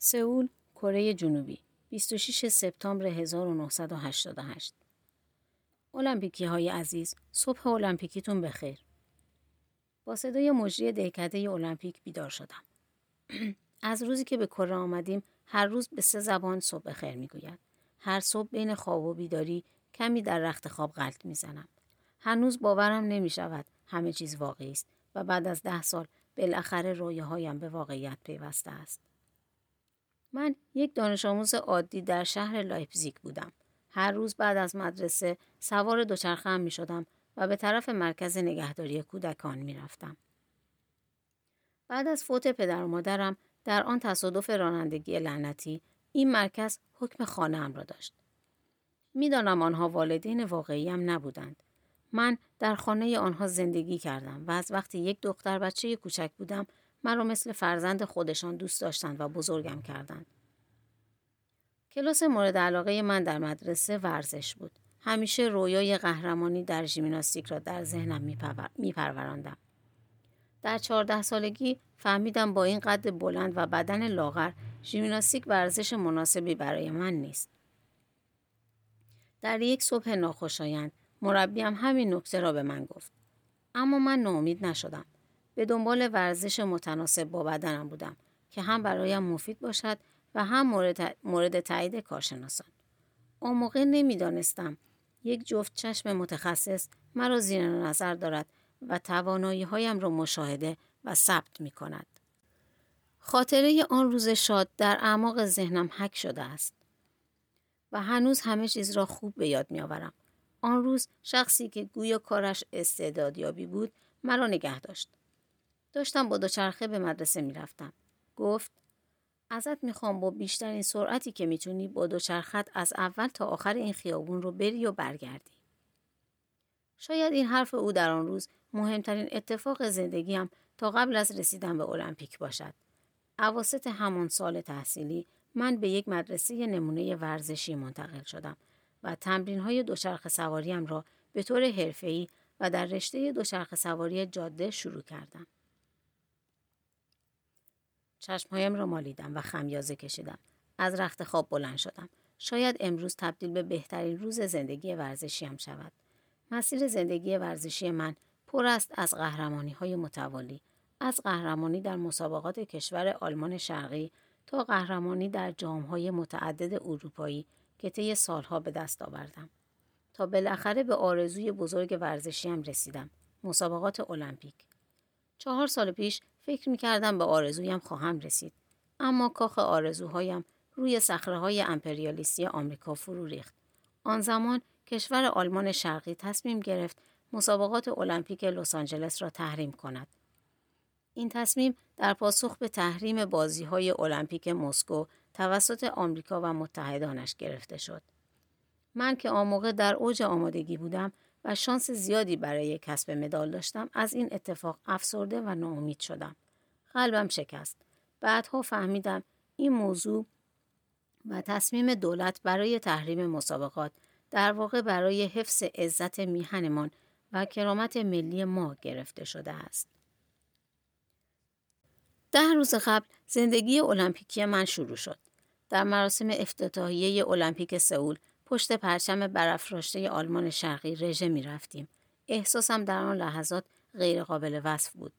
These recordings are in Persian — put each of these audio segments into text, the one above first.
سئول، کره جنوبی 26 سپتامبر 1988 المپیکی های عزیز صبح المپیکیتون بخیر. با صدای مجری دهکده المپیک بیدار شدم. از روزی که به کره آمدیم هر روز به سه زبان صبح بخیر می‌گوید. هر صبح بین خواب و بیداری کمی در رخت خواب غلط می‌زنم. هنوز باورم نمی شود همه چیز واقعی است و بعد از ده سال بالاخره رویاهایم به واقعیت پیوسته است. من یک دانش آموز عادی در شهر لایپزیگ بودم. هر روز بعد از مدرسه سوار دوچرخه می شدم و به طرف مرکز نگهداری کودکان می رفتم. بعد از فوت پدر و مادرم در آن تصادف رانندگی لعنتی این مرکز حکم خانه را داشت. می‌دانم آنها والدین واقعیم نبودند. من در خانه آنها زندگی کردم و از وقتی یک دختر بچه کوچک بودم مرا مثل فرزند خودشان دوست داشتند و بزرگم کردند. کلاس مورد علاقه من در مدرسه ورزش بود. همیشه رویای قهرمانی در ژیمناستیک را در ذهنم میپروراندم. در چهارده سالگی فهمیدم با این قد بلند و بدن لاغر ژیمناستیک ورزش مناسبی برای من نیست. در یک صبح ناخوشایند مربیم همین نکته را به من گفت. اما من ناامید نشدم. به دنبال ورزش متناسب با بدنم بودم که هم برایم مفید باشد و هم مورد, مورد تایید کارشناسان. آن موقع نمی‌دانستم یک جفت چشم متخصص مرا زیر نظر دارد و توانایی هایم را مشاهده و ثبت می کند. خاطره آن روز شاد در اعماق ذهنم حک شده است. و هنوز همه چیز را خوب به یاد می آورم. آن روز شخصی که گویا کارش استعدادیابی بود مرا نگه داشت. داشتم با دوچرخه به مدرسه می‌رفتم. گفت ازت می‌خوام با بیشترین سرعتی که می‌تونی با دوچرخت از اول تا آخر این خیابون رو بری و برگردی. شاید این حرف او در آن روز مهمترین اتفاق زندگیم تا قبل از رسیدن به المپیک باشد. اواسط همان سال تحصیلی من به یک مدرسه نمونه ورزشی منتقل شدم و تمرین های دوچرخه سواریم را به طور حرفه‌ای و در رشته دوچرخه سواری جاده شروع کردم. چشمهایم را مالیدم و خمیازه کشیدم. از رخت خواب بلند شدم. شاید امروز تبدیل به بهترین روز زندگی ورزشیم شود. مسیر زندگی ورزشی من پر است از قهرمانی های متوالی. از قهرمانی در مسابقات کشور آلمان شرقی تا قهرمانی در های متعدد اروپایی که طی سالها به دست آوردم. تا بالاخره به آرزوی بزرگ ورزشیم رسیدم. مسابقات المپیک. چهار سال پیش فکر می کردم به آرزویم خواهم رسید. اما کاخ آرزوهایم روی سخره های امپریالیستی آمریکا فرو ریخت. آن زمان کشور آلمان شرقی تصمیم گرفت مسابقات المپیک لس آنجلس را تحریم کند. این تصمیم در پاسخ به تحریم بازی های المپیک مسکو توسط آمریکا و متحدانش گرفته شد. من که آن موقع در اوج آمادگی بودم و شانس زیادی برای کسب مدال داشتم از این اتفاق افسرده و ناامید شدم. قلبم شکست. بعدها فهمیدم این موضوع و تصمیم دولت برای تحریم مسابقات در واقع برای حفظ عزت میهنمان و کرامت ملی ما گرفته شده است. ده روز قبل زندگی المپیکی من شروع شد. در مراسم افتتاحیه المپیک سئول پشت پرچم برافراشته آلمان شرقی رژه می رفتیم. احساسم در آن لحظات غیرقابل وصف بود.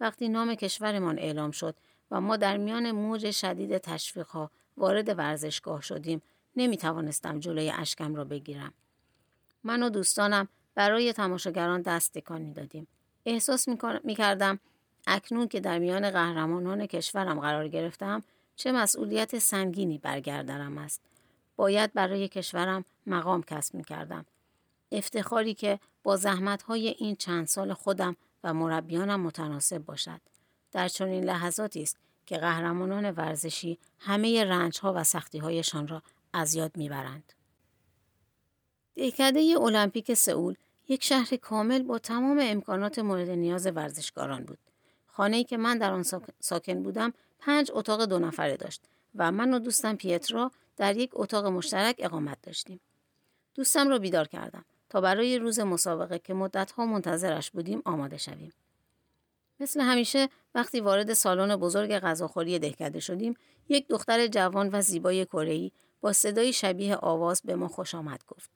وقتی نام کشورمان اعلام شد و ما در میان موج شدید تشویقها وارد ورزشگاه شدیم نمی توانستم جلوی اشکم را بگیرم. من و دوستانم برای تماشاگران دست تکان دادیم. احساس می کردم اکنون که در میان قهرمانان کشورم قرار گرفتم چه مسئولیت سنگینی برگردرم است. باید برای کشورم مقام کسب می کردم. افتخاری که با زحمتهای این چند سال خودم و مربیانم متناسب باشد. در چنین لحظاتی است که قهرمانان ورزشی همه رنجها و سختیهایشان را از یاد می‌برند. دهکده المپیک سئول یک شهر کامل با تمام امکانات مورد نیاز ورزشکاران بود. خانه‌ای که من در آن ساکن بودم پنج اتاق دو نفره داشت و من و دوستم پیترا در یک اتاق مشترک اقامت داشتیم. دوستم را بیدار کردم تا برای روز مسابقه که مدتها منتظرش بودیم آماده شویم. مثل همیشه وقتی وارد سالن بزرگ غذاخوری دهکده شدیم یک دختر جوان و زیبای کره‌ای با صدای شبیه آواز به ما خوش آمد گفت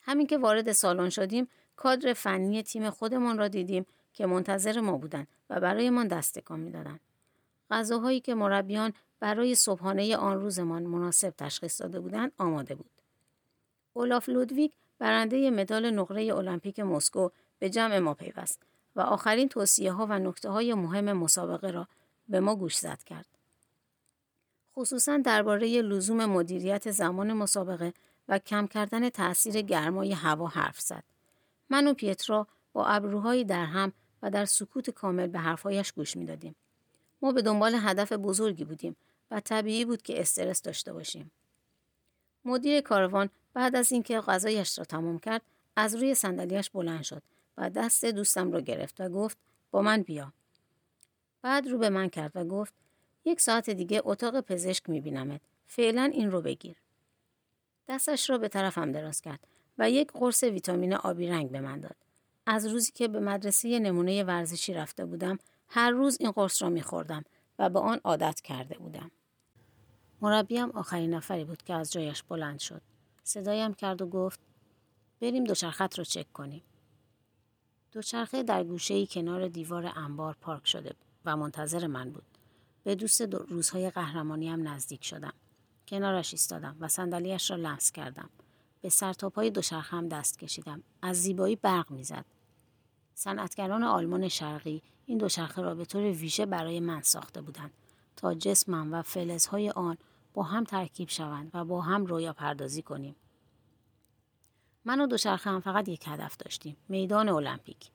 همین که وارد سالن شدیم کادر فنی تیم خودمان را دیدیم که منتظر ما بودند و برایمان دست تکان می‌دادند غذاهایی که مربیان برای صبحانه آن روزمان مناسب تشخیص داده بودند آماده بود اولاف لودویگ برنده مدال نقره المپیک مسکو به جمع ما پیوست و آخرین توصیه ها و نکته های مهم مسابقه را به ما گوش زد کرد. خصوصا درباره لزوم مدیریت زمان مسابقه و کم کردن تأثیر گرمای هوا حرف زد. من و پیترا با ابروهایی در هم و در سکوت کامل به حرفهایش گوش می‌دادیم. ما به دنبال هدف بزرگی بودیم و طبیعی بود که استرس داشته باشیم. مدیر کاروان بعد از اینکه غذایش را تمام کرد از روی صندلیاش بلند شد و دست دوستم را گرفت و گفت با من بیا. بعد رو به من کرد و گفت یک ساعت دیگه اتاق پزشک میبینمت. فعلا این رو بگیر. دستش را به طرفم دراز کرد و یک قرص ویتامین آبی رنگ به من داد. از روزی که به مدرسه نمونه ورزشی رفته بودم هر روز این قرص را میخوردم و به آن عادت کرده بودم. مربیم آخرین نفری بود که از جایش بلند شد. صدایم کرد و گفت بریم دوچرخت رو چک کنیم. دوچرخه در گوشه کنار دیوار انبار پارک شده و منتظر من بود. به دوست دو روزهای قهرمانی هم نزدیک شدم. کنارش ایستادم و صندلیاش را لمس کردم. به سرتاپای دوچرخه هم دست کشیدم. از زیبایی برق می‌زد. صنعتگران آلمان شرقی این دوچرخه را به طور ویژه برای من ساخته بودند تا جسمم و فلزهای آن با هم ترکیب شوند و با هم رویا پردازی کنیم. من و دوچرخه هم فقط یک هدف داشتیم. میدان المپیک.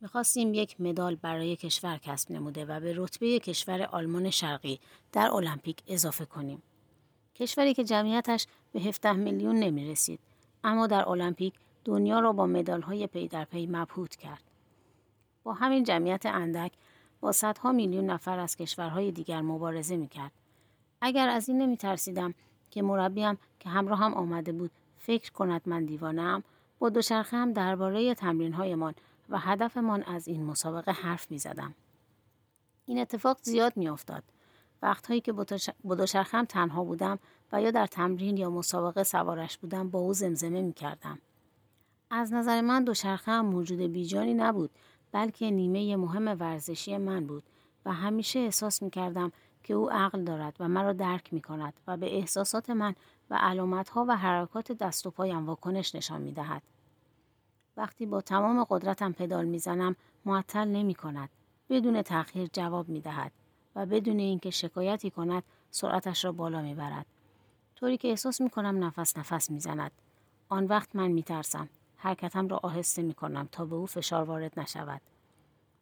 می‌خواستیم یک مدال برای کشور کسب نموده و به رتبه کشور آلمان شرقی در المپیک اضافه کنیم. کشوری که جمعیتش به 17 میلیون نمی رسید اما در المپیک دنیا را با مدال های پی در پی مبهوت کرد. با همین جمعیت اندک با صدها میلیون نفر از کشورهای دیگر مبارزه می کرد. اگر از این نمی ترسیدم که مربیم که همراه هم آمده بود فکر کند من دیوانم با دوچرخه هم درباره تمرینهایمان و هدفمان از این مسابقه حرف می زدم. این اتفاق زیاد می افتاد. وقتهایی که با دوچرخه هم تنها بودم و یا در تمرین یا مسابقه سوارش بودم با او زمزمه می کردم. از نظر من دوچرخه هم موجود بیجانی نبود بلکه نیمه مهم ورزشی من بود و همیشه احساس می کردم که او عقل دارد و مرا درک می کند و به احساسات من و علامت ها و حرکات دست و پایم واکنش نشان می دهد. وقتی با تمام قدرتم پدال می‌زنم معطل نمی کند. بدون تأخیر جواب می دهد و بدون اینکه شکایتی کند سرعتش را بالا می برد. طوری که احساس می کنم نفس نفس می زند. آن وقت من می ترسم. حرکتم را آهسته می کنم تا به او فشار وارد نشود.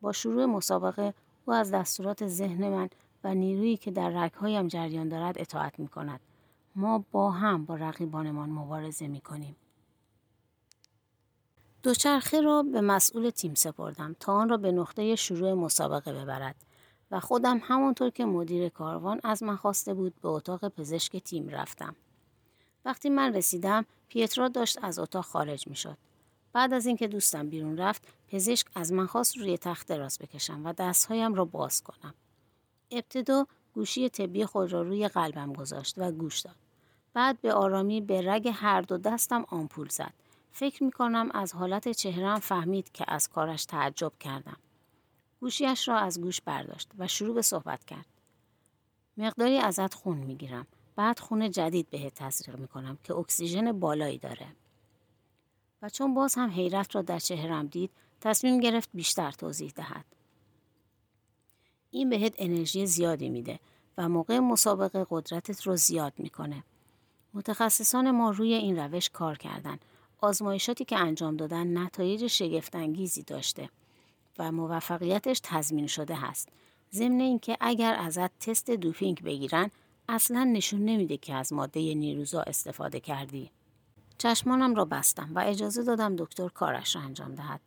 با شروع مسابقه او از دستورات ذهن من و نیرویی که در رگهایم جریان دارد اطاعت می کند. ما با هم با رقیبانمان مبارزه می کنیم. دوچرخه را به مسئول تیم سپردم تا آن را به نقطه شروع مسابقه ببرد و خودم همانطور که مدیر کاروان از من خواسته بود به اتاق پزشک تیم رفتم. وقتی من رسیدم پیترا داشت از اتاق خارج می شد. بعد از اینکه دوستم بیرون رفت پزشک از من خواست روی تخت دراز بکشم و دستهایم را باز کنم. ابتدا گوشی طبی خود را روی قلبم گذاشت و گوش داد. بعد به آرامی به رگ هر دو دستم آمپول زد. فکر می کنم از حالت چهرم فهمید که از کارش تعجب کردم. گوشیش را از گوش برداشت و شروع به صحبت کرد. مقداری ازت خون می گیرم. بعد خون جدید بهت تزریق می کنم که اکسیژن بالایی داره. چون باز هم حیرت را در چهرم دید تصمیم گرفت بیشتر توضیح دهد. این بهت انرژی زیادی میده و موقع مسابقه قدرتت رو زیاد می‌کنه. متخصصان ما روی این روش کار کردن. آزمایشاتی که انجام دادن نتایج شگفتانگیزی داشته و موفقیتش تضمین شده هست. ضمن اینکه اگر ازت تست دوپینگ بگیرن اصلا نشون نمیده که از ماده نیروزا استفاده کردی. چشمانم را بستم و اجازه دادم دکتر کارش را انجام دهد.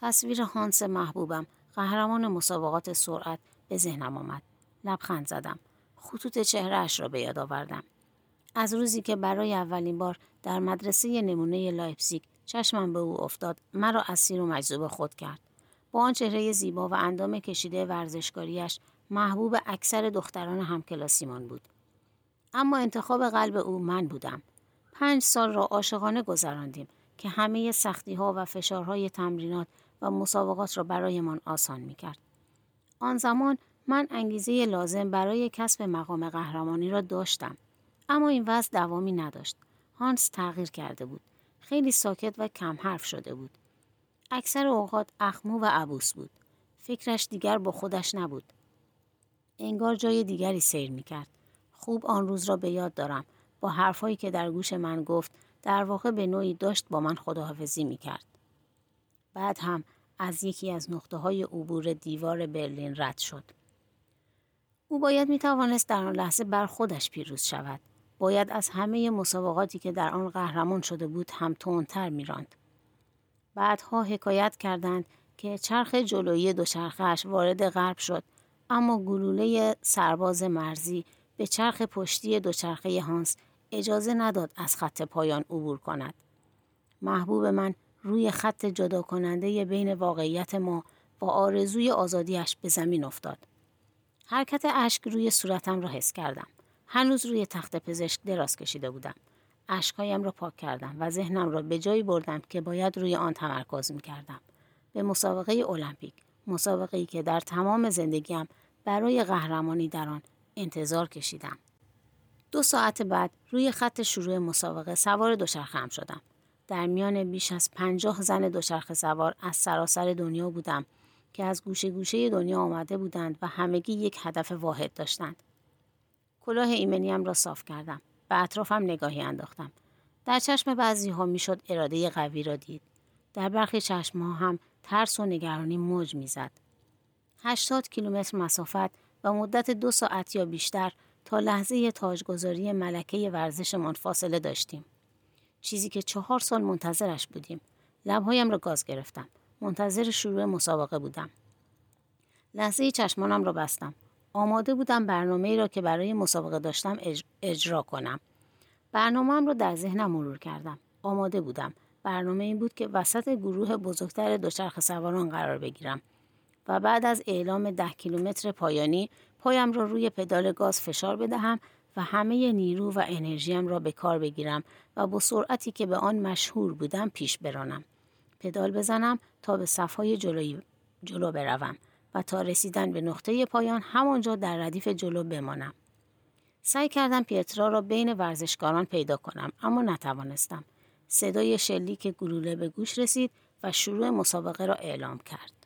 تصویر هانس محبوبم قهرمان مسابقات سرعت به ذهنم آمد. لبخند زدم. خطوط چهرهش را به یاد آوردم. از روزی که برای اولین بار در مدرسه نمونه لایپزیگ چشمم به او افتاد مرا اسیر و مجذوب خود کرد با آن چهره زیبا و اندام کشیده ورزشکاریش محبوب اکثر دختران همکلاسیمان بود. اما انتخاب قلب او من بودم. پنج سال را عاشقانه گذراندیم که همه سختی ها و فشارهای تمرینات و مسابقات را برایمان آسان می کرد. آن زمان من انگیزه لازم برای کسب مقام قهرمانی را داشتم. اما این وضع دوامی نداشت. هانس تغییر کرده بود. خیلی ساکت و کم حرف شده بود. اکثر اوقات اخمو و عبوس بود. فکرش دیگر با خودش نبود. انگار جای دیگری سیر می کرد. خوب آن روز را به یاد دارم. با حرفهایی که در گوش من گفت در واقع به نوعی داشت با من خداحافظی می کرد. بعد هم از یکی از نقطه های عبور دیوار برلین رد شد. او باید می توانست در آن لحظه بر خودش پیروز شود. باید از همه مسابقاتی که در آن قهرمان شده بود هم تندتر میراند. بعدها حکایت کردند که چرخ جلویی دوچرخهاش وارد غرب شد اما گلوله سرباز مرزی به چرخ پشتی دوچرخه هانس اجازه نداد از خط پایان عبور کند. محبوب من روی خط جدا کننده بین واقعیت ما و آرزوی آزادیش به زمین افتاد. حرکت اشک روی صورتم را حس کردم. هنوز روی تخت پزشک دراز کشیده بودم. اشکهایم را پاک کردم و ذهنم را به جایی بردم که باید روی آن تمرکز می کردم. به مسابقه المپیک، مسابقه ای که در تمام زندگیم برای قهرمانی در آن انتظار کشیدم. دو ساعت بعد روی خط شروع مسابقه سوار دوچرخه هم شدم. در میان بیش از پنجاه زن دوچرخه سوار از سراسر دنیا بودم که از گوشه گوشه دنیا آمده بودند و همگی یک هدف واحد داشتند. کلاه ایمنیم را صاف کردم. به اطرافم نگاهی انداختم. در چشم بعضی ها می‌شد اراده قوی را دید. در برخی چشم ها هم ترس و نگرانی موج می‌زد. 80 کیلومتر مسافت و مدت دو ساعت یا بیشتر تا لحظه تاجگذاری ملکه ورزشمان فاصله داشتیم. چیزی که چهار سال منتظرش بودیم. لبهایم را گاز گرفتم. منتظر شروع مسابقه بودم. لحظه چشمانم را بستم. آماده بودم برنامه ای را که برای مسابقه داشتم اجرا کنم. برنامه را در ذهنم مرور کردم. آماده بودم. برنامه این بود که وسط گروه بزرگتر دوچرخ سواران قرار بگیرم و بعد از اعلام ده کیلومتر پایانی پایم را روی پدال گاز فشار بدهم و همه نیرو و انرژیم را به کار بگیرم و با سرعتی که به آن مشهور بودم پیش برانم. پدال بزنم تا به صفهای جلو بروم و تا رسیدن به نقطه پایان همانجا در ردیف جلو بمانم. سعی کردم پیترا را بین ورزشکاران پیدا کنم اما نتوانستم. صدای شلیک گلوله به گوش رسید و شروع مسابقه را اعلام کرد.